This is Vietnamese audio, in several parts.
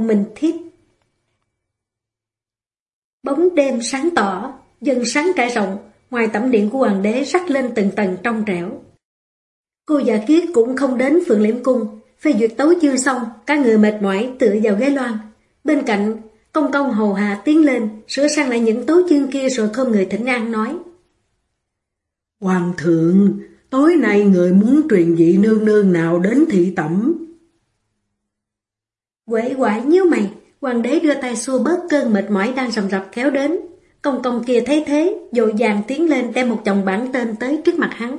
một mình thiết Bóng đêm sáng tỏ, dần sáng trải rộng, ngoài tẩm điện của hoàng đế rắc lên từng tầng trong trẻo. Cô già kiết cũng không đến phượng liễm cung, phê duyệt tấu chưa xong, các người mệt mỏi tựa vào ghế loan. Bên cạnh, công công hầu hạ tiến lên, sửa sang lại những tấu chương kia rồi không người thỉnh an nói. Hoàng thượng, tối nay người muốn truyền vị nương nương nào đến thị tẩm? Quể quải nhíu mày, hoàng đế đưa tay xua bớt cơn mệt mỏi đang rầm rập kéo đến. Công công kia thấy thế, dội vàng tiến lên đem một chồng bản tên tới trước mặt hắn.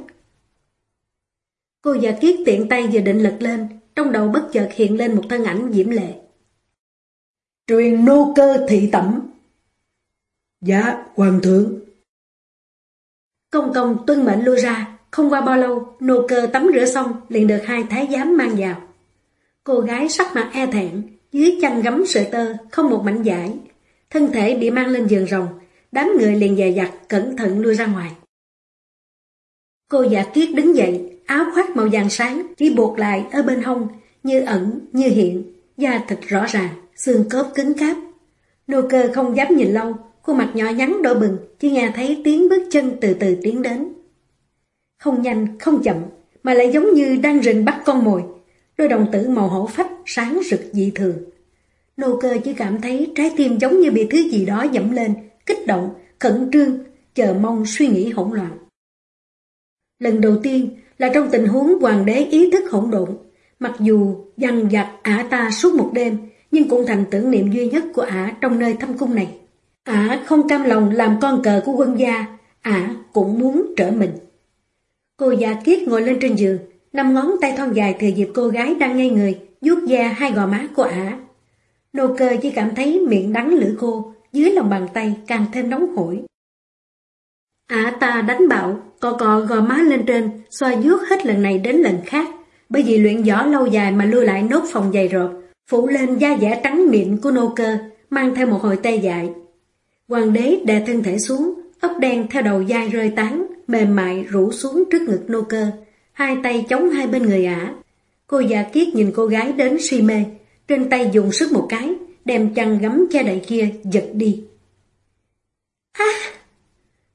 Cô già kiết tiện tay vừa định lật lên, trong đầu bất chợt hiện lên một thân ảnh diễm lệ. Truyền nô cơ thị tẩm. Dạ, hoàng thượng. Công công tuân mệnh lui ra, không qua bao lâu, nô cơ tắm rửa xong liền được hai thái giám mang vào. Cô gái sắc mặt e thẹn, dưới chăn gấm sợi tơ, không một mảnh giải. Thân thể bị mang lên giường rồng, đám người liền dè dặt, cẩn thận lui ra ngoài. Cô giả kiết đứng dậy, áo khoác màu vàng sáng, chỉ buộc lại ở bên hông, như ẩn, như hiện, da thịt rõ ràng, xương cốp cứng cáp. Nô cơ không dám nhìn lâu, khuôn mặt nhỏ nhắn đỏ bừng, chỉ nghe thấy tiếng bước chân từ từ tiến đến. Không nhanh, không chậm, mà lại giống như đang rình bắt con mồi, đôi đồng tử màu hổ phách sáng rực dị thường. Nô cơ chỉ cảm thấy trái tim giống như bị thứ gì đó dẫm lên, kích động, khẩn trương, chờ mong suy nghĩ hỗn loạn. Lần đầu tiên là trong tình huống hoàng đế ý thức hỗn độn, mặc dù dằn vặt ả ta suốt một đêm, nhưng cũng thành tưởng niệm duy nhất của ả trong nơi thâm cung này. Ả không cam lòng làm con cờ của quân gia, ả cũng muốn trở mình. Cô già kiết ngồi lên trên giường, năm ngón tay thon dài thừa dịp cô gái đang ngây người, vuốt da hai gò má của ả. Nô cơ chỉ cảm thấy miệng đắng lưỡi khô, dưới lòng bàn tay càng thêm nóng hổi. Ả ta đánh bạo, cò cò gò má lên trên, xoa vuốt hết lần này đến lần khác, bởi vì luyện võ lâu dài mà lưu lại nốt phòng dày rộp, phủ lên da dẻ trắng miệng của nô cơ, mang theo một hồi tê dại. Hoàng đế đè thân thể xuống, ốc đen theo đầu dai rơi tán, mềm mại rủ xuống trước ngực nô cơ, hai tay chống hai bên người ả. Cô già kiết nhìn cô gái đến si mê, trên tay dùng sức một cái, đem chăn gấm che đậy kia giật đi. À!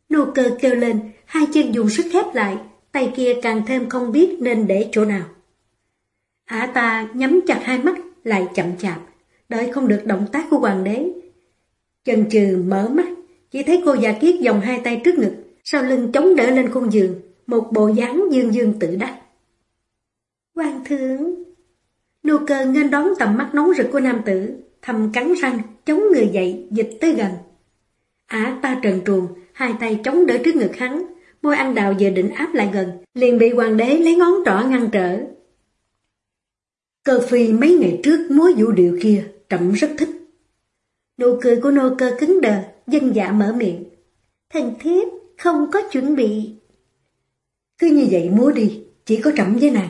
Nô cơ kêu lên, hai chân dùng sức khép lại, tay kia càng thêm không biết nên để chỗ nào. Ả ta nhắm chặt hai mắt, lại chậm chạp, đợi không được động tác của hoàng đế. Chần chừ mở mắt, chỉ thấy cô già kiết dòng hai tay trước ngực, sau lưng chống đỡ lên khung giường, một bộ dáng dương dương tự đắc. Hoàng thượng! Nô cơ nghênh đón tầm mắt nóng rực của nam tử, thầm cắn răng, chống người dậy, dịch tới gần. Ả ta trần truồng, hai tay chống đỡ trước ngực hắn, môi ăn đào giờ định áp lại gần, liền bị hoàng đế lấy ngón trỏ ngăn trở. Cơ phi mấy ngày trước múa vũ điệu kia, trẫm rất thích. Nụ cười của nô cơ cứng đờ, dân dạ mở miệng. Thần thiếp không có chuẩn bị. Cứ như vậy múa đi, chỉ có trẫm với nàng.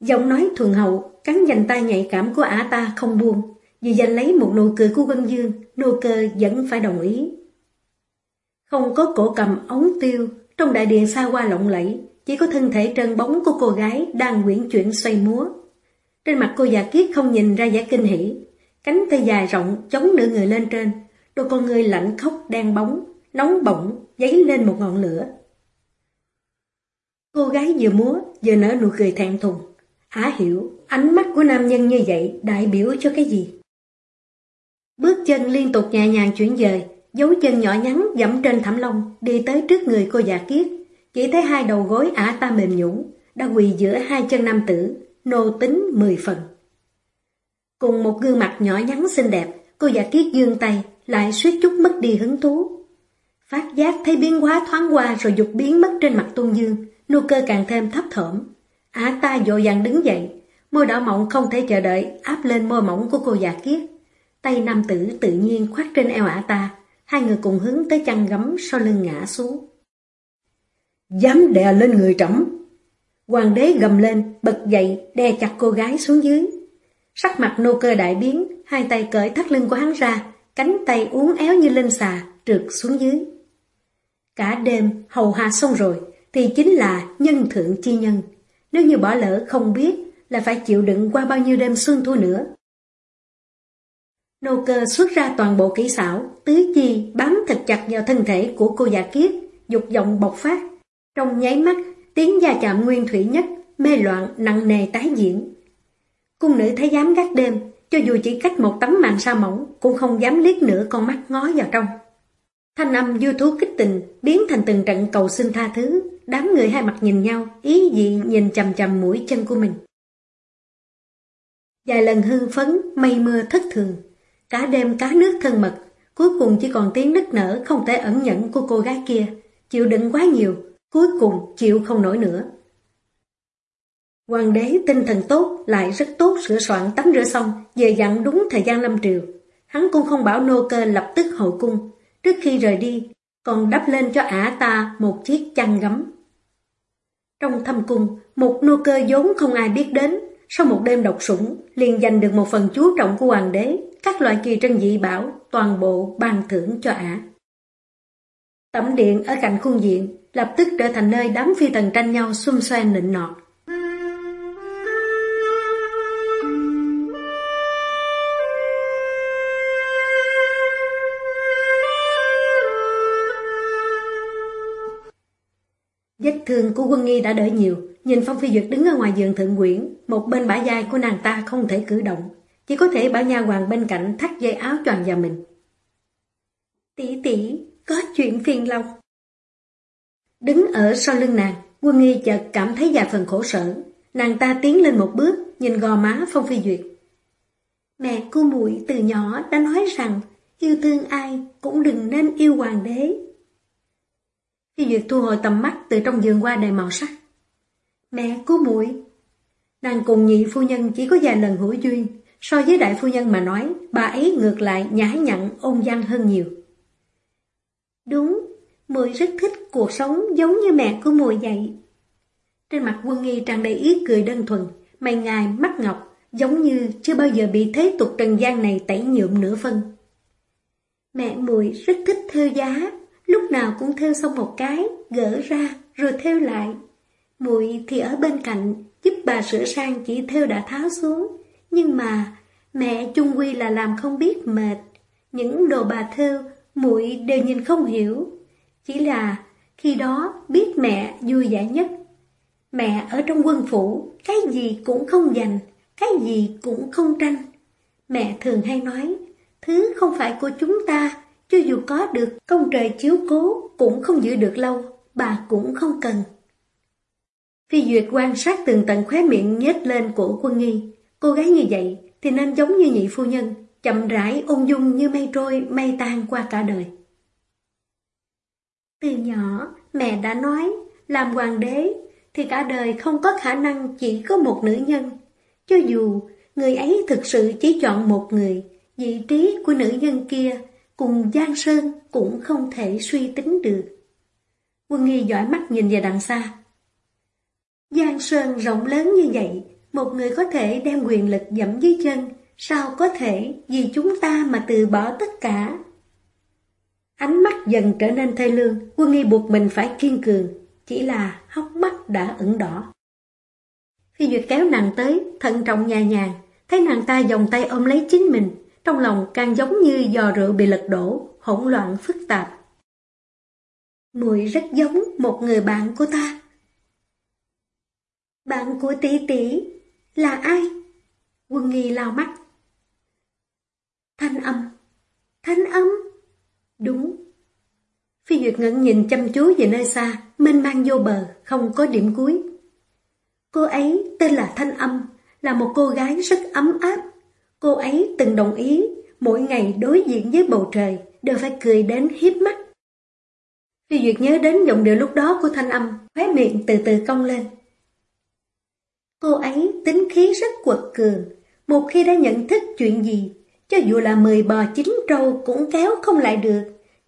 Giọng nói thuần hậu, cắn dành tay nhạy cảm của ả ta không buông. Vì giành lấy một nụ cười của quân Dương, nô cơ vẫn phải đồng ý. Không có cổ cầm ống tiêu, trong đại điện xa qua lộng lẫy, chỉ có thân thể trơn bóng của cô gái đang quyển chuyển xoay múa. Trên mặt cô già kiết không nhìn ra vẻ kinh hỉ, cánh tay dài rộng chống nửa người lên trên, đôi con người lạnh khóc đen bóng, nóng bỏng, dấy lên một ngọn lửa. Cô gái vừa múa, vừa nở nụ cười thẹn thùng. Ả hiểu, ánh mắt của nam nhân như vậy đại biểu cho cái gì? Bước chân liên tục nhẹ nhàng chuyển dời, dấu chân nhỏ nhắn dẫm trên thảm lông, đi tới trước người cô già kiết. Chỉ thấy hai đầu gối ả ta mềm nhũn đã quỳ giữa hai chân nam tử, nô tính mười phần. Cùng một gương mặt nhỏ nhắn xinh đẹp, cô già kiết dương tay, lại suýt chút mất đi hứng thú. Phát giác thấy biến hóa thoáng qua rồi dục biến mất trên mặt tôn dương, nô cơ càng thêm thấp thỏm. á ta dội dàng đứng dậy, môi đỏ mọng không thể chờ đợi áp lên môi mỏng của cô già kiết. Tay nam tử tự nhiên khoát trên eo ả ta, hai người cùng hướng tới chăn gấm sau lưng ngã xuống. Dám đè lên người trẫm Hoàng đế gầm lên, bật dậy, đè chặt cô gái xuống dưới. Sắc mặt nô cơ đại biến, hai tay cởi thắt lưng của hắn ra, cánh tay uốn éo như linh xà, trượt xuống dưới. Cả đêm hầu hạ xong rồi, thì chính là nhân thượng chi nhân. Nếu như bỏ lỡ không biết, là phải chịu đựng qua bao nhiêu đêm xuân thu nữa. Nô cơ xuất ra toàn bộ kỹ xảo, tứ chi bám thật chặt vào thân thể của cô già kiết, dục vọng bộc phát. Trong nháy mắt, tiếng gia chạm nguyên thủy nhất, mê loạn, nặng nề tái diễn. Cung nữ thấy dám gác đêm, cho dù chỉ cách một tấm màn sa mỏng, cũng không dám liếc nửa con mắt ngó vào trong. Thanh âm du thú kích tình, biến thành từng trận cầu xin tha thứ, đám người hai mặt nhìn nhau, ý dị nhìn chầm chầm mũi chân của mình. Vài lần hưng phấn, mây mưa thất thường, cả đêm cá nước thân mật, cuối cùng chỉ còn tiếng nức nở không thể ẩn nhẫn của cô gái kia, chịu đựng quá nhiều, cuối cùng chịu không nổi nữa. Hoàng đế tinh thần tốt, lại rất tốt sửa soạn tắm rửa xong, về dặn đúng thời gian lâm triều. Hắn cũng không bảo nô cơ lập tức hậu cung, trước khi rời đi, còn đắp lên cho ả ta một chiếc chăn gấm. Trong thâm cung, một nô cơ vốn không ai biết đến, sau một đêm độc sủng, liền giành được một phần chú trọng của hoàng đế, các loại kỳ trân dị bảo, toàn bộ ban thưởng cho ả. Tẩm điện ở cạnh khuôn diện, lập tức trở thành nơi đám phi tần tranh nhau xung xoe nịnh nọt. Thương của quân nghi đã đỡ nhiều, nhìn Phong Phi Duyệt đứng ở ngoài giường thượng quyển, một bên bả vai của nàng ta không thể cử động, chỉ có thể bảo nha hoàng bên cạnh thắt dây áo choàng vào mình. Tỷ tỷ, có chuyện phiền lòng. Đứng ở sau lưng nàng, quân nghi chợt cảm thấy vài phần khổ sở. Nàng ta tiến lên một bước, nhìn gò má Phong Phi Duyệt. Mẹ cô muội từ nhỏ đã nói rằng yêu thương ai cũng đừng nên yêu hoàng đế khi Duyệt thu hồi tầm mắt từ trong giường qua đầy màu sắc. Mẹ của muội Nàng cùng nhị phu nhân chỉ có vài lần hữu duyên, so với đại phu nhân mà nói, bà ấy ngược lại nhã nhặn ôn văn hơn nhiều. Đúng, muội rất thích cuộc sống giống như mẹ của muội vậy. Trên mặt quân nghi tràn đầy ý cười đơn thuần, mày ngài mắt ngọc, giống như chưa bao giờ bị thế tục trần gian này tẩy nhuộm nửa phân. Mẹ muội rất thích theo giá, lúc nào cũng theo xong một cái, gỡ ra, rồi theo lại. Muội thì ở bên cạnh, giúp bà sửa sang chỉ theo đã tháo xuống. Nhưng mà, mẹ chung quy là làm không biết mệt. Những đồ bà theo, muội đều nhìn không hiểu. Chỉ là, khi đó biết mẹ vui vẻ nhất. Mẹ ở trong quân phủ, cái gì cũng không dành, cái gì cũng không tranh. Mẹ thường hay nói, thứ không phải của chúng ta cho dù có được công trời chiếu cố cũng không giữ được lâu, bà cũng không cần. Phi Duyệt quan sát từng tận khóe miệng nhếch lên của quân nghi. Cô gái như vậy thì nên giống như nhị phu nhân, chậm rãi ung dung như mây trôi, mây tan qua cả đời. Từ nhỏ, mẹ đã nói, làm hoàng đế thì cả đời không có khả năng chỉ có một nữ nhân. Cho dù người ấy thực sự chỉ chọn một người, vị trí của nữ nhân kia cùng Giang Sơn cũng không thể suy tính được. Quân nghi dõi mắt nhìn về đằng xa. Giang Sơn rộng lớn như vậy, một người có thể đem quyền lực dẫm dưới chân, sao có thể vì chúng ta mà từ bỏ tất cả? Ánh mắt dần trở nên thê lương, quân nghi buộc mình phải kiên cường, chỉ là hốc mắt đã ửng đỏ. Khi Duyệt kéo nàng tới, thận trọng nhà nhàng, thấy nàng ta vòng tay ôm lấy chính mình, trong lòng càng giống như giò rượu bị lật đổ, hỗn loạn phức tạp. Muội rất giống một người bạn của ta. Bạn của tỷ tỷ là ai? Quân nghi lao mắt. Thanh âm. Thanh âm. Đúng. Phi Duyệt ngẩn nhìn chăm chú về nơi xa, mênh mang vô bờ, không có điểm cuối. Cô ấy tên là Thanh Âm, là một cô gái rất ấm áp, Cô ấy từng đồng ý, mỗi ngày đối diện với bầu trời, đều phải cười đến hiếp mắt. Phi Duyệt nhớ đến giọng điệu lúc đó của thanh âm, khóe miệng từ từ cong lên. Cô ấy tính khí rất quật cường, một khi đã nhận thức chuyện gì, cho dù là mười bò chín trâu cũng kéo không lại được.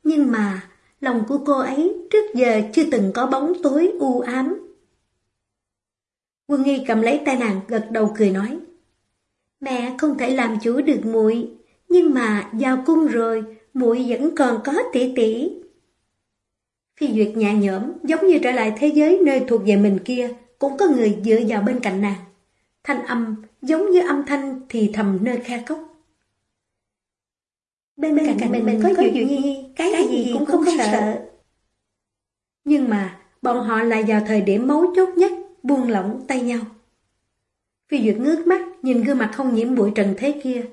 Nhưng mà lòng của cô ấy trước giờ chưa từng có bóng tối u ám. Quân Nghi cầm lấy tay nàng gật đầu cười nói. Mẹ không thể làm chủ được muội, nhưng mà vào cung rồi, muội vẫn còn có tỷ tỷ. Phi Duyệt nhẹ nhõm, giống như trở lại thế giới nơi thuộc về mình kia, cũng có người dựa vào bên cạnh nàng. Thanh âm giống như âm thanh thì thầm nơi khe cốc. Bên, bên cạnh, cạnh mình, mình có, có chuyện nhi, cái, cái gì, gì cũng không, không sợ. sợ. Nhưng mà bọn họ lại vào thời điểm mấu chốt nhất, buông lỏng tay nhau. Phi Duyệt ngước mắt, nhìn gương mặt không nhiễm bụi trần thế kia.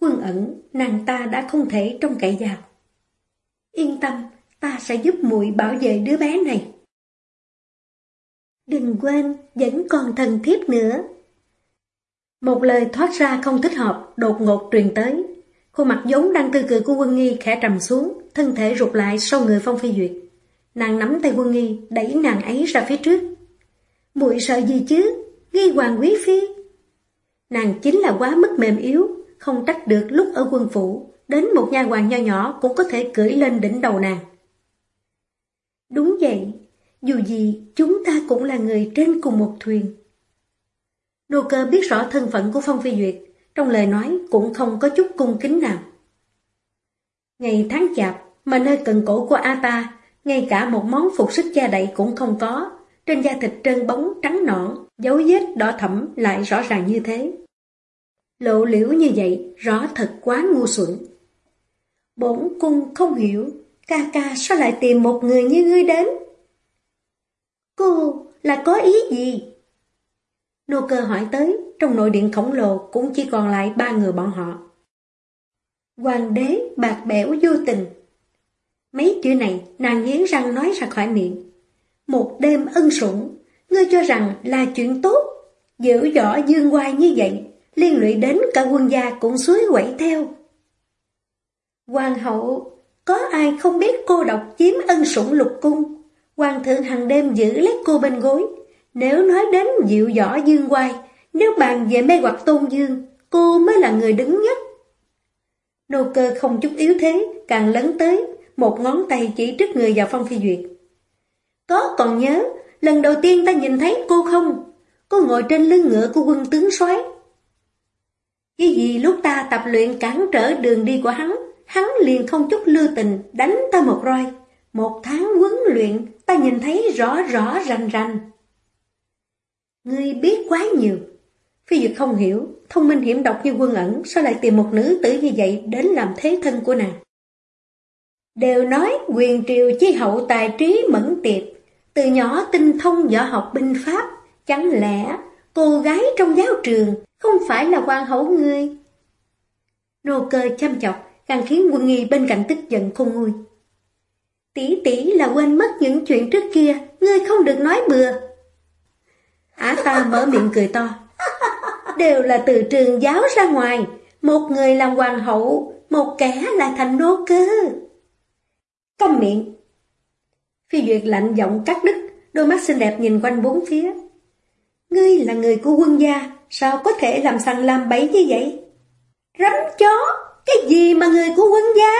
Quân ẩn, nàng ta đã không thể trông cậy vào. Yên tâm, ta sẽ giúp muội bảo vệ đứa bé này. Đừng quên, vẫn còn thần thiếp nữa. Một lời thoát ra không thích hợp, đột ngột truyền tới. Khuôn mặt vốn đang tươi cười của quân nghi khẽ trầm xuống, thân thể rụt lại sau người Phong Phi Duyệt. Nàng nắm tay quân nghi, đẩy nàng ấy ra phía trước. muội sợ gì chứ? Nghi hoàng quý phi. Nàng chính là quá mức mềm yếu, không trách được lúc ở quân phủ, đến một nhà hoàng nho nhỏ cũng có thể cưỡi lên đỉnh đầu nàng. Đúng vậy, dù gì chúng ta cũng là người trên cùng một thuyền. Đô cơ biết rõ thân phận của Phong Phi Duyệt, trong lời nói cũng không có chút cung kính nào. Ngày tháng chạp, mà nơi cần cổ của A ta, ngay cả một món phục sức da đậy cũng không có, trên da thịt trơn bóng trắng nõn, dấu vết đỏ thẫm lại rõ ràng như thế. Lộ liễu như vậy, rõ thật quá ngu xuẩn. Bổn cung không hiểu, ca ca sao lại tìm một người như ngươi đến? Cô là có ý gì? Nô cơ hỏi tới, trong nội điện khổng lồ cũng chỉ còn lại ba người bọn họ. Hoàng đế bạc bẽo vô tình. Mấy chữ này nàng nghiến răng nói ra khỏi miệng. Một đêm ân sủng, ngươi cho rằng là chuyện tốt, giữ võ dương hoài như vậy, liên lụy đến cả quân gia cũng suối quẩy theo. Hoàng hậu, có ai không biết cô độc chiếm ân sủng lục cung, hoàng thượng hàng đêm giữ lấy cô bên gối. Nếu nói đến dịu võ dương hoài, nếu bàn về mê hoặc tôn dương, cô mới là người đứng nhất. Nô cơ không chút yếu thế, càng lớn tới, một ngón tay chỉ trước người vào phong phi duyệt. Có còn nhớ, lần đầu tiên ta nhìn thấy cô không? Cô ngồi trên lưng ngựa của quân tướng soái Cái gì lúc ta tập luyện cản trở đường đi của hắn, hắn liền không chút lưu tình đánh ta một roi. Một tháng huấn luyện, ta nhìn thấy rõ rõ rành rành. Ngươi biết quá nhiều. Phi Duyệt không hiểu, thông minh hiểm độc như quân ẩn, sao lại tìm một nữ tử như vậy đến làm thế thân của nàng. Đều nói quyền triều chi hậu tài trí mẫn tiệp, từ nhỏ tinh thông võ học binh pháp, chẳng lẽ cô gái trong giáo trường không phải là quan hậu ngươi? Nô cơ chăm chọc, càng khiến quân nghi bên cạnh tức giận không nguôi. Tỷ tỷ là quên mất những chuyện trước kia, ngươi không được nói bừa. Á ta mở miệng cười to. Đều là từ trường giáo ra ngoài, một người làm hoàng hậu, một kẻ là thành nô cơ. Câm miệng, Phi Duyệt lạnh giọng cắt đứt, đôi mắt xinh đẹp nhìn quanh bốn phía. Ngươi là người của quân gia, sao có thể làm sằng làm bẫy như vậy? Rắn chó, cái gì mà người của quân gia?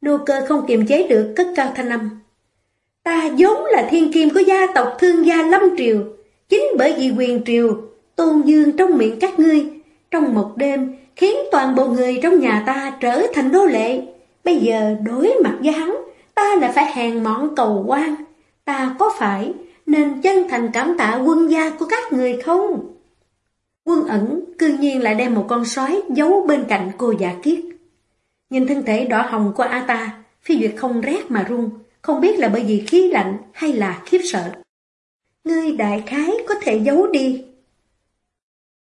nô cơ không kiềm chế được cất cao thanh âm. Ta vốn là thiên kim của gia tộc thương gia Lâm Triều, chính bởi vì quyền triều, tôn dương trong miệng các ngươi, trong một đêm khiến toàn bộ người trong nhà ta trở thành nô lệ. Bây giờ đối mặt với hắn, ta lại phải hèn mọn cầu quan, ta có phải nên chân thành cảm tạ quân gia của các người không? Quân ẩn cư nhiên lại đem một con sói giấu bên cạnh cô giả kiết. Nhìn thân thể đỏ hồng của A ta, phi duyệt không rét mà run, không biết là bởi vì khí lạnh hay là khiếp sợ. Ngươi đại khái có thể giấu đi.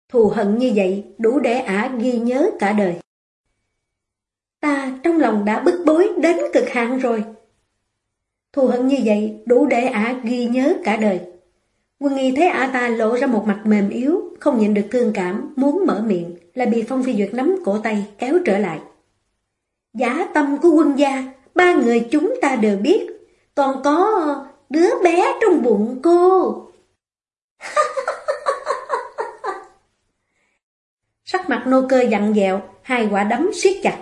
Thù hận như vậy đủ để ả ghi nhớ cả đời. Ta trong lòng đã bức bối đến cực hạn rồi. Thù hận như vậy đủ để ả ghi nhớ cả đời. Quân nghi thấy ả ta lộ ra một mặt mềm yếu, không nhịn được thương cảm, muốn mở miệng, là bị Phong Phi Duyệt nắm cổ tay, kéo trở lại. Giả tâm của quân gia, ba người chúng ta đều biết, còn có đứa bé trong bụng cô. Sắc mặt nô cơ dặn dẹo, hai quả đấm siết chặt.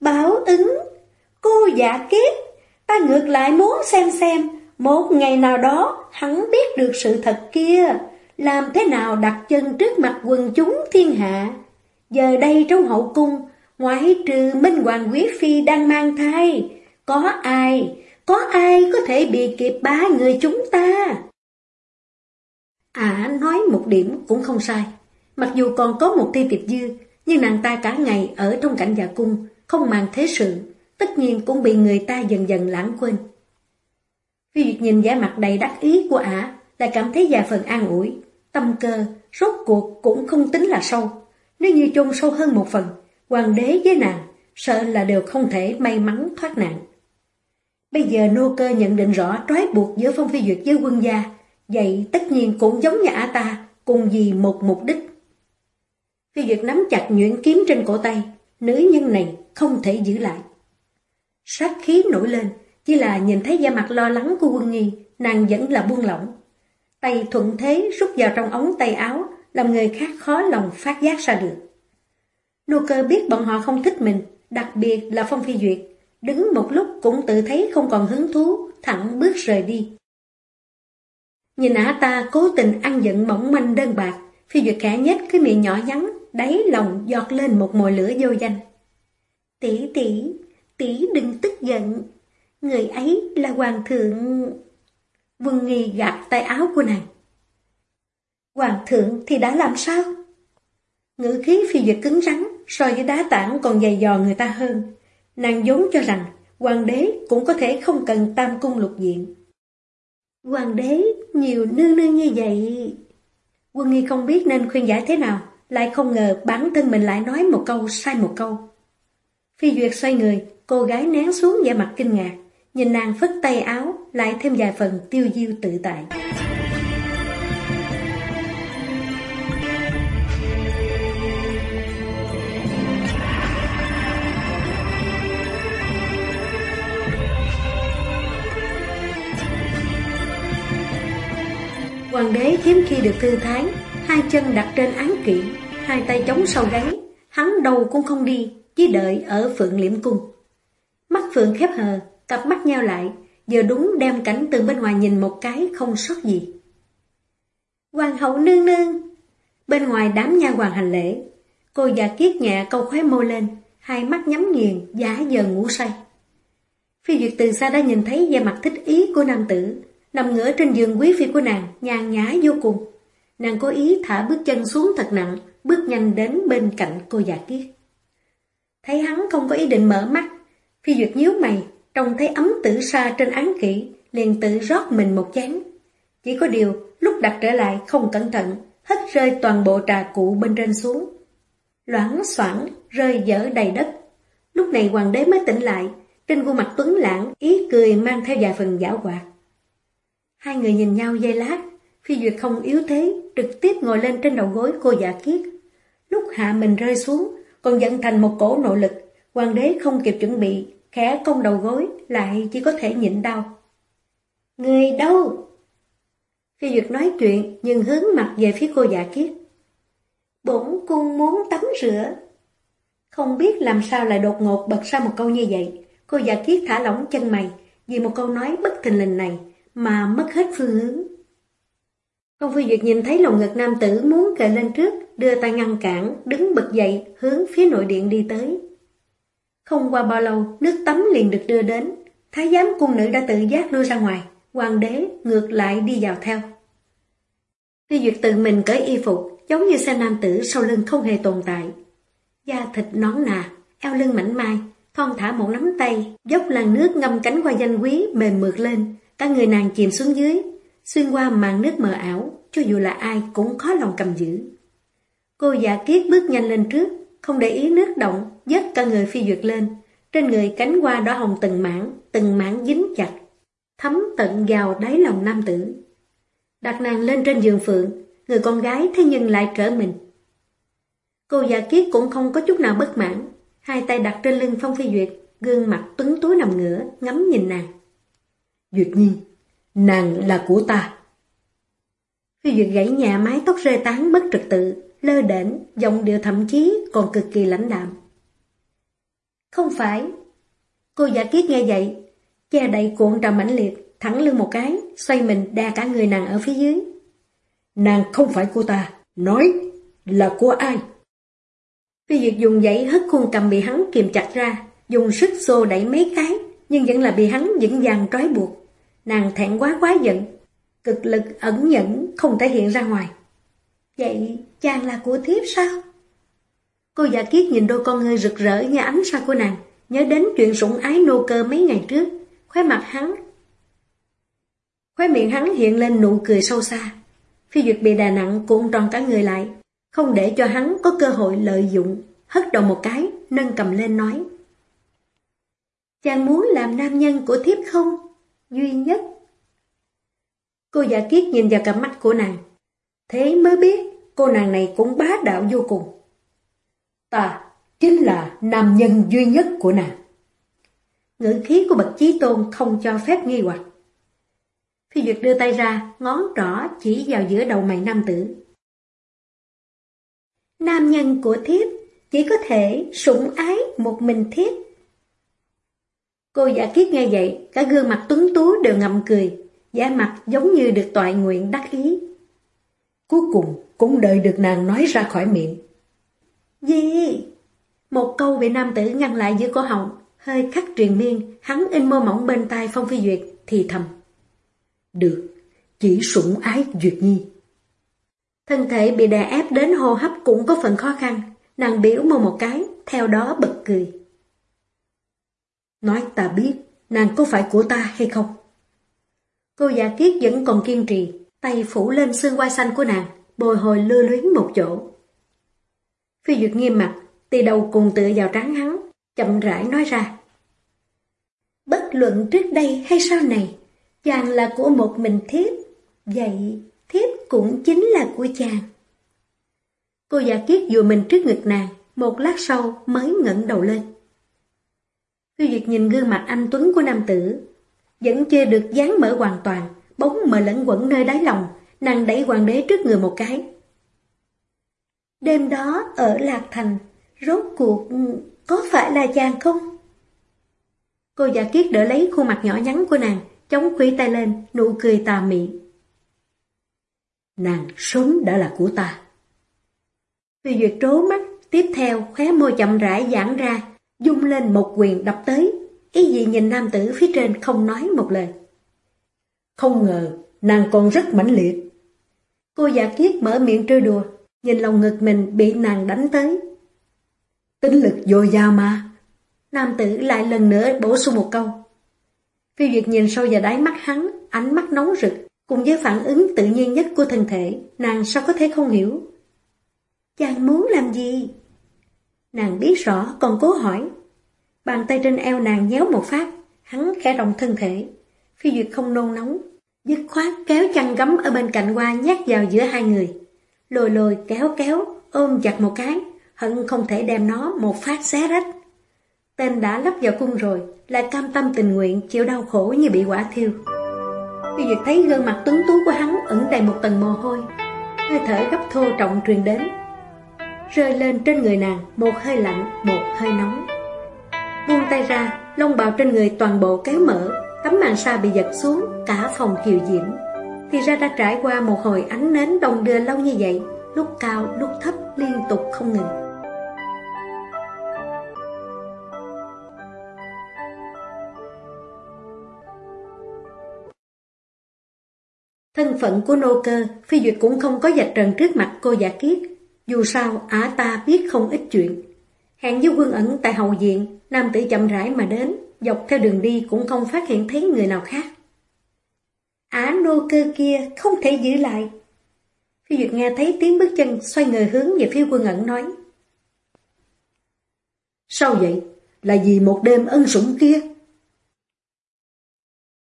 Báo ứng! Cô giả kết Ta ngược lại muốn xem xem, một ngày nào đó hắn biết được sự thật kia, làm thế nào đặt chân trước mặt quần chúng thiên hạ. Giờ đây trong hậu cung, ngoại trừ Minh Hoàng Quý Phi đang mang thai, có ai, có ai có thể bị kịp ba người chúng ta? Ả nói một điểm cũng không sai. Mặc dù còn có một thi tiệp dư, nhưng nàng ta cả ngày ở trong cảnh dạ cung, không màng thế sự, tất nhiên cũng bị người ta dần dần lãng quên. Phi Duyệt nhìn vẻ mặt đầy đắc ý của ả, lại cảm thấy vài phần an ủi, tâm cơ, rốt cuộc cũng không tính là sâu. Nếu như chôn sâu hơn một phần, hoàng đế với nàng, sợ là đều không thể may mắn thoát nạn. Bây giờ nô cơ nhận định rõ trói buộc giữa Phong Phi Duyệt với quân gia, vậy tất nhiên cũng giống như ả ta, cùng vì một mục đích. Phi Duyệt nắm chặt nhuyễn kiếm trên cổ tay, nữ nhân này không thể giữ lại. Sát khí nổi lên, chỉ là nhìn thấy da mặt lo lắng của quân nghi, nàng vẫn là buông lỏng. Tay thuận thế rút vào trong ống tay áo, làm người khác khó lòng phát giác ra được. Nô cơ biết bọn họ không thích mình, đặc biệt là Phong Phi Duyệt, đứng một lúc cũng tự thấy không còn hứng thú, thẳng bước rời đi. Nhìn ả ta cố tình ăn giận mỏng manh đơn bạc, Phi Duyệt khẽ nhếch cái miệng nhỏ nhắn, đáy lòng giọt lên một mồi lửa vô danh. Tỷ tỷ, tỷ đừng tức giận, người ấy là hoàng thượng... Vương Nghi gạt tay áo của nàng. Hoàng thượng thì đã làm sao? Ngữ khí phi duyệt cứng rắn, so với đá tảng còn dày dò người ta hơn. Nàng vốn cho rằng hoàng đế cũng có thể không cần tam cung lục diện. Hoàng đế nhiều nương nương như vậy. Quân nghi không biết nên khuyên giải thế nào, lại không ngờ bản thân mình lại nói một câu sai một câu. Phi Duyệt xoay người, cô gái nén xuống vẻ mặt kinh ngạc, nhìn nàng phất tay áo, lại thêm vài phần tiêu diêu tự tại. Hoàng đế hiếm khi được thư thái, hai chân đặt trên án kỵ, hai tay chống sau gáy, hắn đầu cũng không đi, chỉ đợi ở phượng liễm cung. Mắt phượng khép hờ, cặp mắt nhau lại, giờ đúng đem cảnh từ bên ngoài nhìn một cái không sót gì. Hoàng hậu nương nương! Bên ngoài đám nha hoàng hành lễ, cô già kiết nhẹ câu khóe môi lên, hai mắt nhắm nghiền, giả giờ ngủ say. Phi Duyệt từ xa đã nhìn thấy da mặt thích ý của nam tử, nằm ngửa trên giường quý phi của nàng, nhàn nhã vô cùng. Nàng cố ý thả bước chân xuống thật nặng, bước nhanh đến bên cạnh cô già kiết. Thấy hắn không có ý định mở mắt, Phi Duyệt nhíu mày, trông thấy ấm tử sa trên án kỹ, liền tự rót mình một chén. Chỉ có điều, lúc đặt trở lại không cẩn thận, hết rơi toàn bộ trà cụ bên trên xuống. Loãng xoảng rơi dở đầy đất. Lúc này hoàng đế mới tỉnh lại, trên khuôn mặt tuấn lãng, ý cười mang theo vài phần giả hoạt. Hai người nhìn nhau dây lát, Phi Duyệt không yếu thế, trực tiếp ngồi lên trên đầu gối cô giả kiết. Lúc hạ mình rơi xuống, còn dẫn thành một cổ nội lực, hoàng đế không kịp chuẩn bị, khẽ cong đầu gối, lại chỉ có thể nhịn đau. Người đâu? Phi Duyệt nói chuyện, nhưng hướng mặt về phía cô giả kiết. Bổn cung muốn tắm rửa. Không biết làm sao lại đột ngột bật ra một câu như vậy. Cô giả kiết thả lỏng chân mày, vì một câu nói bất thình lình này, mà mất hết phương hướng. Công Phi Duyệt nhìn thấy lồng ngực nam tử muốn kề lên trước, đưa tay ngăn cản, đứng bật dậy, hướng phía nội điện đi tới. Không qua bao lâu, nước tắm liền được đưa đến. Thái giám cung nữ đã tự giác đưa ra ngoài, hoàng đế ngược lại đi vào theo. Phi Duyệt tự mình cởi y phục, giống như xe nam tử sau lưng không hề tồn tại. Da thịt nón nà, eo lưng mảnh mai, thon thả một nắm tay, dốc làn nước ngâm cánh qua danh quý mềm mượt lên, Cả người nàng chìm xuống dưới, xuyên qua màn nước mờ ảo, cho dù là ai cũng khó lòng cầm giữ. Cô giả kiết bước nhanh lên trước, không để ý nước động, dớt cả người phi duyệt lên. Trên người cánh hoa đỏ hồng từng mảng, từng mảng dính chặt, thấm tận vào đáy lòng nam tử. Đặt nàng lên trên giường phượng, người con gái thế nhưng lại trở mình. Cô giả kiết cũng không có chút nào bất mãn, hai tay đặt trên lưng Phong Phi Duyệt, gương mặt tuấn túi nằm ngửa, ngắm nhìn nàng. Duyệt nhiên nàng là của ta. Phi Duyệt gãy nhà mái tóc rơi tán bất trật tự, lơ đễnh, giọng điệu thậm chí còn cực kỳ lãnh đạm. Không phải. Cô giả kiết nghe vậy, che đậy cuộn trào mãnh liệt, thẳng lưng một cái, xoay mình đa cả người nàng ở phía dưới. Nàng không phải cô ta, nói là của ai? Phi Duyệt dùng giấy hất khuôn cầm bị hắn kìm chặt ra, dùng sức xô đẩy mấy cái, nhưng vẫn là bị hắn vững vàng trói buộc. Nàng thẹn quá quá giận, cực lực ẩn nhẫn không thể hiện ra ngoài. Vậy chàng là của thiếp sao? Cô giả kiết nhìn đôi con ngươi rực rỡ như ánh sao của nàng, nhớ đến chuyện sủng ái nô cơ mấy ngày trước, khóe mặt hắn. Khóe miệng hắn hiện lên nụ cười sâu xa. Phi Duyệt bị đà nặng cuộn tròn cả người lại, không để cho hắn có cơ hội lợi dụng, hất đầu một cái, nâng cầm lên nói. Chàng muốn làm nam nhân của thiếp không? Duy nhất. Cô giả kiết nhìn vào cặp mắt của nàng. Thế mới biết cô nàng này cũng bá đạo vô cùng. Ta chính là nam nhân duy nhất của nàng. Ngữ khí của bậc chí tôn không cho phép nghi hoặc. Phi Duyệt đưa tay ra, ngón trỏ chỉ vào giữa đầu mày nam tử. Nam nhân của thiếp chỉ có thể sủng ái một mình thiếp. Cô giả kiết nghe vậy, cả gương mặt tuấn tú đều ngậm cười, da mặt giống như được toại nguyện đắc ý. Cuối cùng cũng đợi được nàng nói ra khỏi miệng. Gì? Một câu bị nam tử ngăn lại giữa cổ họng, hơi khắc truyền miên, hắn in mơ mỏng bên tai Phong Phi Duyệt, thì thầm. Được, chỉ sủng ái Duyệt Nhi. Thân thể bị đè ép đến hô hấp cũng có phần khó khăn, nàng biểu môi một cái, theo đó bật cười. Nói ta biết, nàng có phải của ta hay không? Cô giả kiết vẫn còn kiên trì, tay phủ lên xương quai xanh của nàng, bồi hồi lưa luyến một chỗ. Phi Duyệt nghiêm mặt, tì đầu cùng tựa vào trán hắn, chậm rãi nói ra. Bất luận trước đây hay sau này, chàng là của một mình thiếp, vậy thiếp cũng chính là của chàng. Cô giả kiết vừa mình trước ngực nàng, một lát sau mới ngẩng đầu lên. Phi Duyệt nhìn gương mặt anh Tuấn của nam tử, vẫn chưa được dán mở hoàn toàn, bóng mờ lẫn quẩn nơi đáy lòng, nàng đẩy hoàng đế trước người một cái. Đêm đó ở Lạc Thành, rốt cuộc ừ, có phải là chàng không? Cô giả kiết đỡ lấy khuôn mặt nhỏ nhắn của nàng, chống khuy tay lên, nụ cười tà mị. Nàng sớm đã là của ta. Phi Duyệt trố mắt, tiếp theo khóe môi chậm rãi giãn ra, dung lên một quyền đập tới, ý gì nhìn nam tử phía trên không nói một lời. Không ngờ, nàng còn rất mãnh liệt. Cô giả kiết mở miệng trêu đùa, nhìn lòng ngực mình bị nàng đánh tới. Tính lực dồi dào mà. Nam tử lại lần nữa bổ sung một câu. Phi Duyệt nhìn sâu vào đáy mắt hắn, ánh mắt nóng rực, cùng với phản ứng tự nhiên nhất của thân thể, nàng sao có thể không hiểu. Chàng muốn làm gì? Nàng biết rõ còn cố hỏi. Bàn tay trên eo nàng nhéo một phát, hắn khẽ động thân thể. Phi Duyệt không nôn nóng, dứt khoát kéo chăn gấm ở bên cạnh qua nhát vào giữa hai người. Lồi lồi kéo kéo, ôm chặt một cái, hận không thể đem nó một phát xé rách. Tên đã lắp vào cung rồi, lại cam tâm tình nguyện chịu đau khổ như bị quả thiêu. Phi Duyệt thấy gương mặt tuấn tú của hắn ẩn đầy một tầng mồ hôi, hơi thở gấp thô trọng truyền đến. Rơi lên trên người nàng, một hơi lạnh, một hơi nóng. Buông tay ra, lông bào trên người toàn bộ kéo mở, tấm màn sa bị giật xuống, cả phòng kiều diễm. Thì ra đã trải qua một hồi ánh nến đồng đưa lâu như vậy, lúc cao, lúc thấp, liên tục không ngừng. Thân phận của nô cơ, Phi Duyệt cũng không có dạch trần trước mặt cô giả kiết. Dù sao, ả ta biết không ít chuyện. Hẹn với quân ẩn tại hậu diện, nam tử chậm rãi mà đến, dọc theo đường đi cũng không phát hiện thấy người nào khác. Ả nô cơ kia không thể giữ lại. Phi Duyệt nghe thấy tiếng bước chân xoay người hướng về phía quân ẩn nói. Sao vậy? Là vì một đêm ân sủng kia?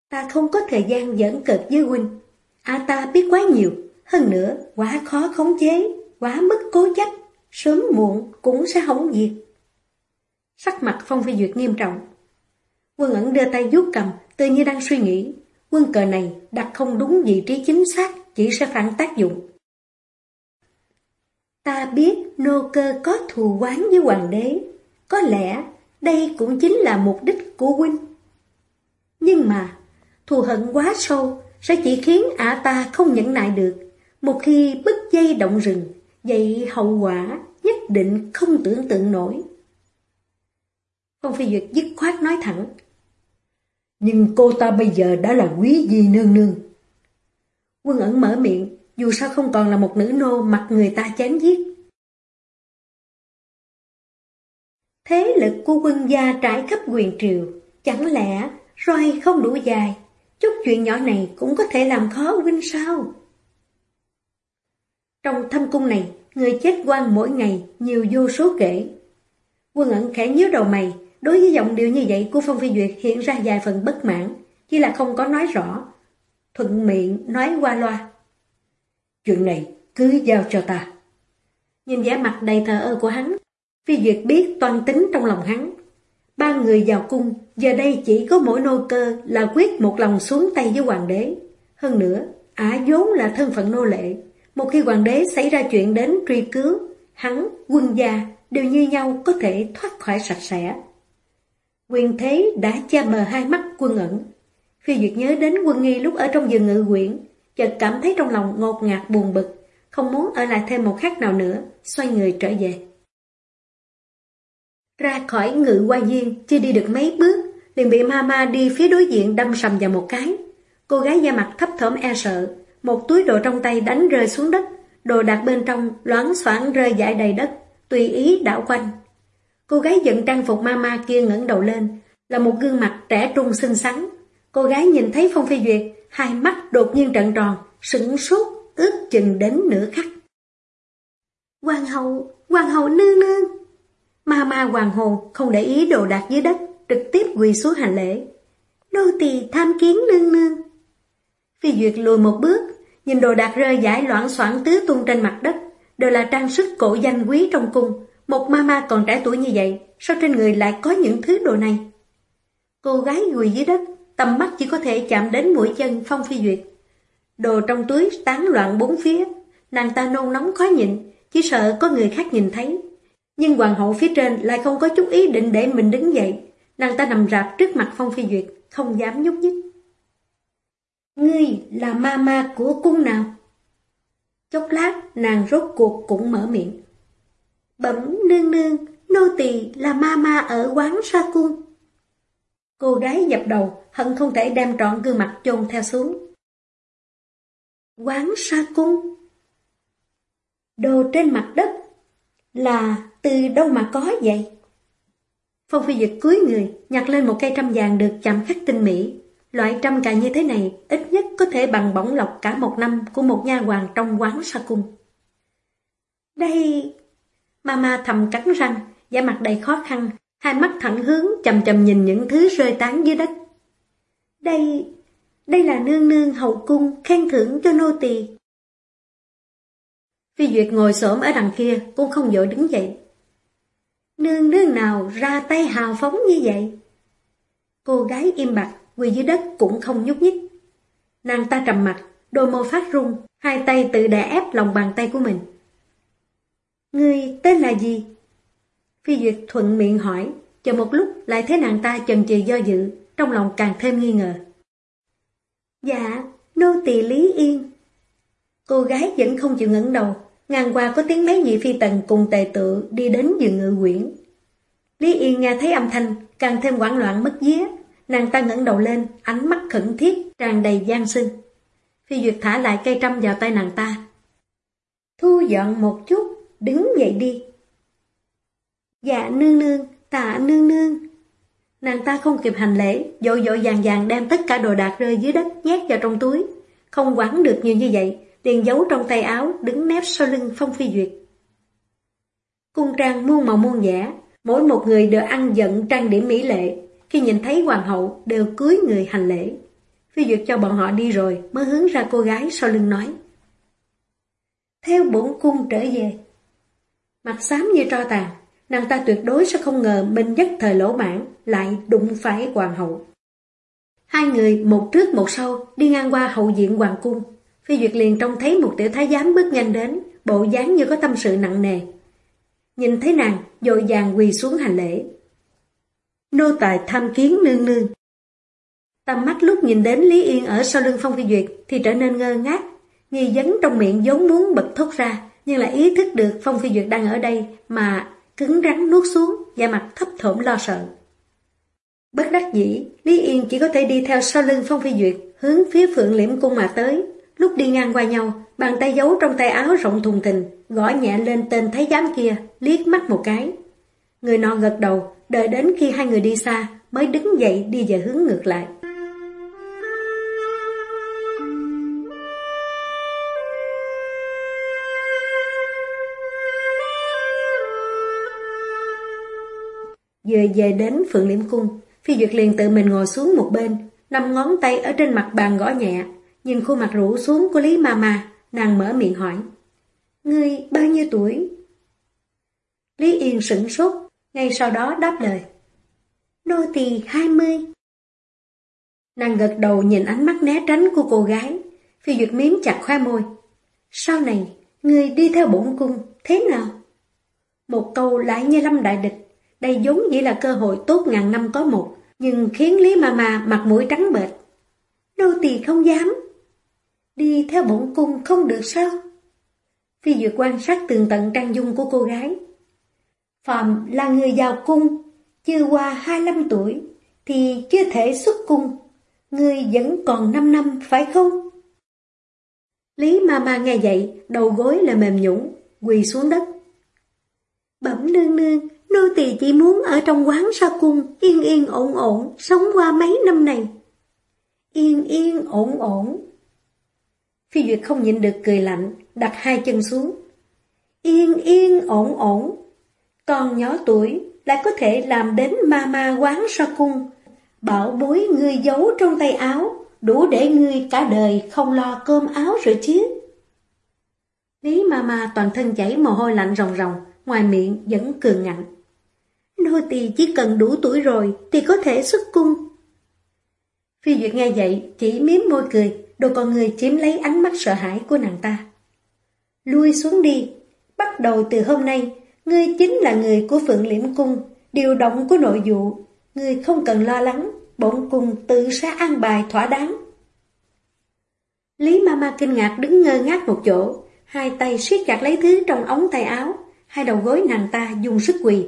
Ta không có thời gian giỡn cợt với huynh. A ta biết quá nhiều, hơn nữa quá khó khống chế, quá mức cố chấp, sớm muộn cũng sẽ hỏng việc. Sắc mặt Phong Phi Duyệt nghiêm trọng. Quân ẩn đưa tay vuốt cầm, tự như đang suy nghĩ. Quân cờ này đặt không đúng vị trí chính xác, chỉ sẽ phản tác dụng. Ta biết nô cơ có thù quán với hoàng đế, có lẽ đây cũng chính là mục đích của huynh. Nhưng mà, thù hận quá sâu sẽ chỉ khiến ả ta không nhẫn nại được. Một khi bứt dây động rừng, vậy hậu quả nhất định không tưởng tượng nổi. Phong Phi Duyệt dứt khoát nói thẳng. Nhưng cô ta bây giờ đã là quý di nương nương. Quân ẩn mở miệng, dù sao không còn là một nữ nô mặc người ta chém giết. Thế lực của quân gia trải khắp quyền triều, chẳng lẽ roi không đủ dài, chút chuyện nhỏ này cũng có thể làm khó huynh sao? Trong thâm cung này, người chết quan mỗi ngày nhiều vô số kể. Quân ẩn khẽ nhíu đầu mày, đối với giọng điệu như vậy của Phong Phi Duyệt hiện ra vài phần bất mãn, chỉ là không có nói rõ. Thuận miệng nói qua loa. Chuyện này cứ giao cho ta. Nhìn vẻ mặt đầy thờ ơ của hắn, Phi Duyệt biết toan tính trong lòng hắn. Ba người vào cung, giờ đây chỉ có mỗi nô cơ là quyết một lòng xuống tay với hoàng đế. Hơn nữa, ả vốn là thân phận nô lệ. Một khi hoàng đế xảy ra chuyện đến truy cứu, hắn, quân gia đều như nhau có thể thoát khỏi sạch sẽ. Quyền thế đã che mờ hai mắt quân ẩn. Phi Duyệt nhớ đến quân nghi lúc ở trong giường ngự quyển, chợt cảm thấy trong lòng ngột ngạt buồn bực, không muốn ở lại thêm một khắc nào nữa, xoay người trở về. Ra khỏi ngự qua viên, chưa đi được mấy bước, liền bị mama đi phía đối diện đâm sầm vào một cái. Cô gái da mặt thấp thỏm e sợ, một túi đồ trong tay đánh rơi xuống đất, đồ đặt bên trong loáng xoảng rơi dại đầy đất, tùy ý đảo quanh. Cô gái dựng trang phục mama kia ngẩng đầu lên, là một gương mặt trẻ trung xinh xắn. Cô gái nhìn thấy Phong Phi Duyệt, hai mắt đột nhiên trận tròn, sững sốt, ước chừng đến nửa khắc. Hoàng hậu, hoàng hậu nương nương. Ma ma hoàng hồn không để ý đồ đạc dưới đất, trực tiếp quỳ xuống hành lễ. Đô tỳ tham kiến nương nương. Phi Duyệt lùi một bước, nhìn đồ đạc rơi giải loãng xoảng tứ tung trên mặt đất, đều là trang sức cổ danh quý trong cung. Một mama còn trẻ tuổi như vậy, sao trên người lại có những thứ đồ này? Cô gái quỳ dưới đất, tầm mắt chỉ có thể chạm đến mũi chân Phong Phi Duyệt. Đồ trong túi tán loạn bốn phía, nàng ta nôn nóng khó nhịn, chỉ sợ có người khác nhìn thấy. Nhưng hoàng hậu phía trên lại không có chút ý định để mình đứng dậy, nàng ta nằm rạp trước mặt Phong Phi Duyệt, không dám nhúc nhích. Ngươi là ma ma của cung nào? Chốc lát, nàng rốt cuộc cũng mở miệng. Bẩm nương nương, nô tỳ là ma ma ở quán sa cung. Cô gái dập đầu, hận không thể đem trọn gương mặt chôn theo xuống. Quán sa cung Đồ trên mặt đất Là từ đâu mà có vậy? Phong phi dịch cúi người, nhặt lên một cây trăm vàng được chạm khắc tinh mỹ. Loại trăm cài như thế này ít nhất có thể bằng bổng lọc cả một năm của một nha hoàng trong quán sa cung. Đây... Mama thầm cắn răng, da mặt đầy khó khăn, hai mắt thẳng hướng chầm chầm nhìn những thứ rơi tán dưới đất. Đây, đây là nương nương hậu cung khen thưởng cho nô tỳ. Phi Duyệt ngồi xổm ở đằng kia cũng không vội đứng dậy. Nương nương nào ra tay hào phóng như vậy? Cô gái im bặt, quỳ dưới đất cũng không nhúc nhích. Nàng ta trầm mặt, đôi môi phát run, hai tay tự đè ép lòng bàn tay của mình. Ngươi tên là gì? Phi Duyệt thuận miệng hỏi, chờ một lúc lại thấy nàng ta chần chừ do dự, trong lòng càng thêm nghi ngờ. Dạ, nô tỳ Lý Yên. Cô gái vẫn không chịu ngẩng đầu, ngang qua có tiếng mấy nhị phi tần cùng tề tự đi đến giường ngự quyển. Lý Yên nghe thấy âm thanh, càng thêm hoảng loạn mất vía, nàng ta ngẩng đầu lên, ánh mắt khẩn thiết, tràn đầy gian sinh. Phi Duyệt thả lại cây trăm vào tay nàng ta. Thu dọn một chút, đứng dậy đi. Dạ nương nương, tạ nương nương. Nàng ta không kịp hành lễ, dội dội vàng vàng đem tất cả đồ đạc rơi dưới đất nhét vào trong túi. Không quản được nhiều như vậy, liền giấu trong tay áo, đứng nép sau lưng Phong Phi Duyệt. Cung trang muôn màu muôn vẻ, mỗi một người đều ăn giận trang điểm mỹ lệ. Khi nhìn thấy hoàng hậu đều cưới người hành lễ. Phi Duyệt cho bọn họ đi rồi mới hướng ra cô gái sau lưng nói. Theo bổn cung trở về. Mặt xám như tro tàn, nàng ta tuyệt đối sẽ không ngờ mình nhất thời lỗ mãn lại đụng phải hoàng hậu. Hai người một trước một sau đi ngang qua hậu diện hoàng cung. Phi Duyệt liền trông thấy một tiểu thái giám bước nhanh đến, bộ dáng như có tâm sự nặng nề. Nhìn thấy nàng, dội vàng quỳ xuống hành lễ. Nô tài tham kiến nương nương. Tầm mắt lúc nhìn đến Lý Yên ở sau lưng Phong Phi Duyệt thì trở nên ngơ ngác, nghi vấn trong miệng vốn muốn bật thốt ra, nhưng lại ý thức được Phong Phi Duyệt đang ở đây mà cứng rắn nuốt xuống, da mặt thấp thỏm lo sợ. Bất đắc dĩ, Lý Yên chỉ có thể đi theo sau lưng Phong Phi Duyệt, hướng phía Phượng Liễm Cung mà tới. Lúc đi ngang qua nhau, bàn tay giấu trong tay áo rộng thùng thình, gõ nhẹ lên tên thái giám kia, liếc mắt một cái. Người nọ gật đầu, đợi đến khi hai người đi xa, mới đứng dậy đi về hướng ngược lại. Vừa về đến Phượng Liễm Cung, Phi Duyệt liền tự mình ngồi xuống một bên, nằm ngón tay ở trên mặt bàn gõ nhẹ, nhìn khuôn mặt rũ xuống của Lý Mama, nàng mở miệng hỏi. Ngươi bao nhiêu tuổi? Lý Yên sửng sốt, ngay sau đó đáp lời. Nô tỳ hai mươi. Nàng gật đầu nhìn ánh mắt né tránh của cô gái, Phi Duyệt miếm chặt khoe môi. Sau này, người đi theo bổn cung, thế nào? Một câu lại như lâm đại địch, đây giống chỉ là cơ hội tốt ngàn năm có một, nhưng khiến Lý Mama mặt mũi trắng bệch. Nô tỳ không dám. Đi theo bổn cung không được sao? Phi Duyệt quan sát tường tận trang dung của cô gái. Phạm là người giàu cung, chưa qua 25 tuổi, thì chưa thể xuất cung. Người vẫn còn 5 năm, phải không? Lý Mama nghe vậy, đầu gối là mềm nhũng, quỳ xuống đất. Bẩm nương nương, Nô tỳ chỉ muốn ở trong quán sa cung, yên yên ổn ổn, sống qua mấy năm này. Yên yên ổn ổn. Phi Duyệt không nhịn được cười lạnh, đặt hai chân xuống. Yên yên ổn ổn. Còn nhỏ tuổi lại có thể làm đến ma ma quán sa cung. Bảo bối ngươi giấu trong tay áo, đủ để ngươi cả đời không lo cơm áo rồi chứ. Lý ma ma toàn thân chảy mồ hôi lạnh ròng ròng, ngoài miệng vẫn cường ngạnh. Nô tỳ chỉ cần đủ tuổi rồi thì có thể xuất cung. Phi Duyệt nghe vậy, chỉ miếm môi cười, đồ con người chiếm lấy ánh mắt sợ hãi của nàng ta. Lui xuống đi, bắt đầu từ hôm nay, ngươi chính là người của Phượng Liễm Cung, điều động của nội vụ, ngươi không cần lo lắng, bổn cung tự sẽ an bài thỏa đáng. Lý Mama kinh ngạc đứng ngơ ngác một chỗ, hai tay siết chặt lấy thứ trong ống tay áo, hai đầu gối nàng ta dùng sức quỳ,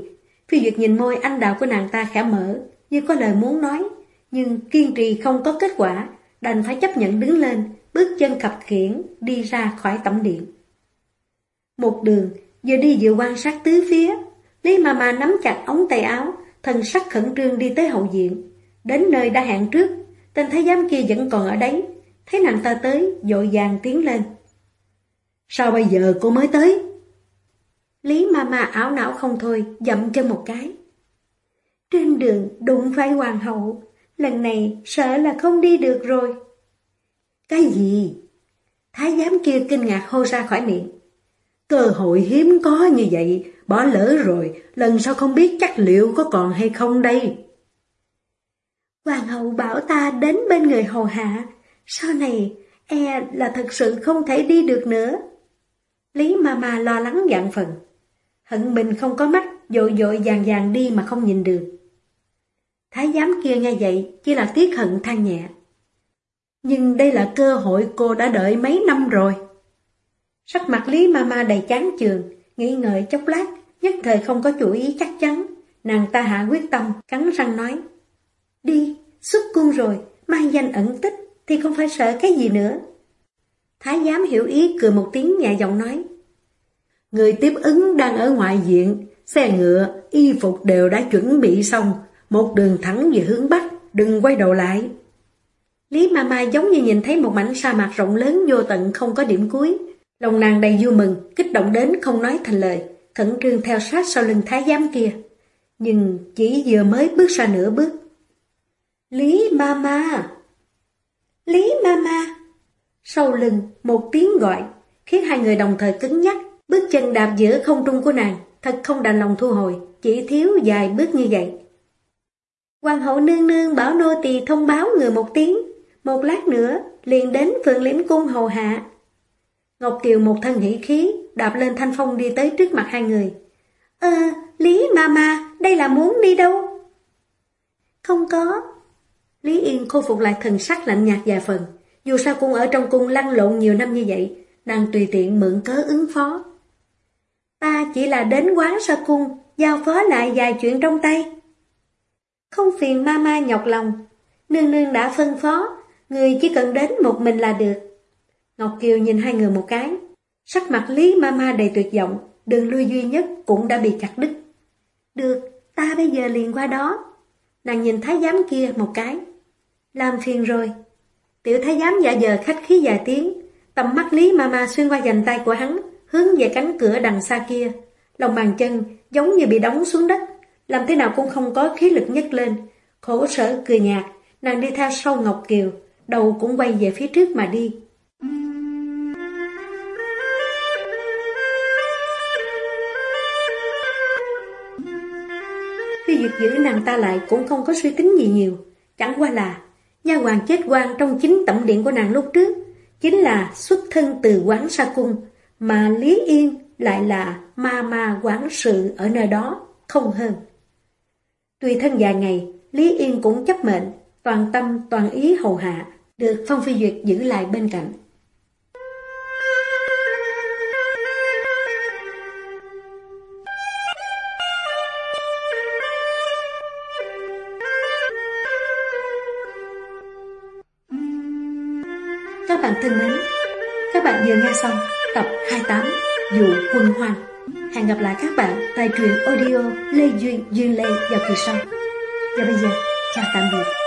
Phi Duyệt nhìn môi anh đào của nàng ta khẽ mở, như có lời muốn nói, nhưng kiên trì không có kết quả, đành phải chấp nhận đứng lên, bước chân khập khiển đi ra khỏi tẩm điện. Một đường, vừa đi vừa quan sát tứ phía, Lý Mama nắm chặt ống tay áo, thần sắc khẩn trương đi tới hậu diện. Đến nơi đã hẹn trước, tên thái giám kia vẫn còn ở đấy, thấy nàng ta tới, dội vàng tiến lên. Sao bây giờ cô mới tới? Lý Mama ảo não không thôi, dậm chân một cái. Trên đường đụng phải hoàng hậu, lần này sợ là không đi được rồi. Cái gì? Thái giám kia kinh ngạc hô ra khỏi miệng. Cơ hội hiếm có như vậy, bỏ lỡ rồi, lần sau không biết chắc liệu có còn hay không đây. Hoàng hậu bảo ta đến bên người hầu hạ, sau này e là thật sự không thể đi được nữa. Lý Mama lo lắng dạng phần. Hận mình không có mắt, dội dội vàng vàng đi mà không nhìn được. Thái giám kia nghe vậy, chỉ là tiếc hận than nhẹ. Nhưng đây là cơ hội cô đã đợi mấy năm rồi. Sắc mặt Lý Mama đầy chán chường nghĩ ngợi chốc lát, nhất thời không có chủ ý chắc chắn. Nàng ta hạ quyết tâm, cắn răng nói. Đi, xuất cung rồi, mang danh ẩn tích, thì không phải sợ cái gì nữa. Thái giám hiểu ý cười một tiếng nhẹ giọng nói. Người tiếp ứng đang ở ngoại diện, xe ngựa, y phục đều đã chuẩn bị xong, một đường thẳng về hướng Bắc, đừng quay đầu lại. Lý Mama giống như nhìn thấy một mảnh sa mạc rộng lớn vô tận không có điểm cuối. Lòng nàng đầy vui mừng, kích động đến không nói thành lời, khẩn trương theo sát sau lưng thái giám kia. Nhưng chỉ vừa mới bước ra nửa bước. Lý Mama! Lý Mama! Sau lưng, một tiếng gọi, khiến hai người đồng thời cứng nhắc, Bước chân đạp giữa không trung của nàng, thật không đành lòng thu hồi, chỉ thiếu vài bước như vậy. Hoàng hậu nương nương bảo nô tỳ thông báo người một tiếng, một lát nữa liền đến phường liễm cung hầu hạ. Ngọc Kiều một thân hỉ khí, đạp lên thanh phong đi tới trước mặt hai người. Ờ, Lý Mama, đây là muốn đi đâu? Không có. Lý Yên khôi phục lại thần sắc lạnh nhạt vài phần. Dù sao cũng ở trong cung lăn lộn nhiều năm như vậy, đang tùy tiện mượn cớ ứng phó. Ta chỉ là đến quán sa cung, giao phó lại vài chuyện trong tay. Không phiền Mama nhọc lòng, nương nương đã phân phó, người chỉ cần đến một mình là được. Ngọc Kiều nhìn hai người một cái, sắc mặt Lý Mama đầy tuyệt vọng, đường lui duy nhất cũng đã bị chặt đứt. Được, ta bây giờ liền qua đó. Nàng nhìn thái giám kia một cái. Làm phiền rồi. Tiểu thái giám dạ giờ khách khí vài tiếng, tầm mắt Lý Mama xuyên qua dành tay của hắn, hướng về cánh cửa đằng xa kia. Lòng bàn chân giống như bị đóng xuống đất, làm thế nào cũng không có khí lực nhấc lên. Khổ sở cười nhạt, nàng đi theo sau Ngọc Kiều, đầu cũng quay về phía trước mà đi. Việc giữ nàng ta lại cũng không có suy tính gì nhiều, chẳng qua là nha hoàng chết quan trong chính tẩm điện của nàng lúc trước, chính là xuất thân từ quán sa cung, mà Lý Yên lại là ma ma quán sự ở nơi đó, không hơn. Tùy thân dài ngày, Lý Yên cũng chấp mệnh, toàn tâm toàn ý hầu hạ, được Phong Phi Duyệt giữ lại bên cạnh. Xong tập 28 Dụ Quân Hoàng. Hẹn gặp lại các bạn tại truyện audio Lê Duyên Duyên Lê vào kỳ sau. Và bây giờ, chào tạm biệt.